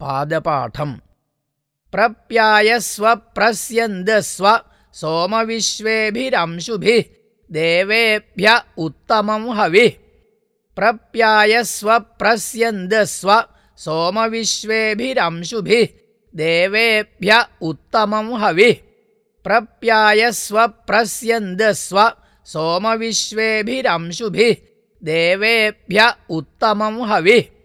पादपाठम्। प्रप्यायस्व प्रस्यन्दस्व सोमविश्वेभिरंशुभिः देवेभ्य उत्तमं हविः। प्रप्यायस्व प्रस्यन्दस्व सोमविश्वेभिरंशुभिः देवेभ्य उत्तमं हविः। प्रप्यायस्व प्रस्यन्दस्व सोमविश्वेभिरंशुभिः देवेभ्य उत्तमं हविः।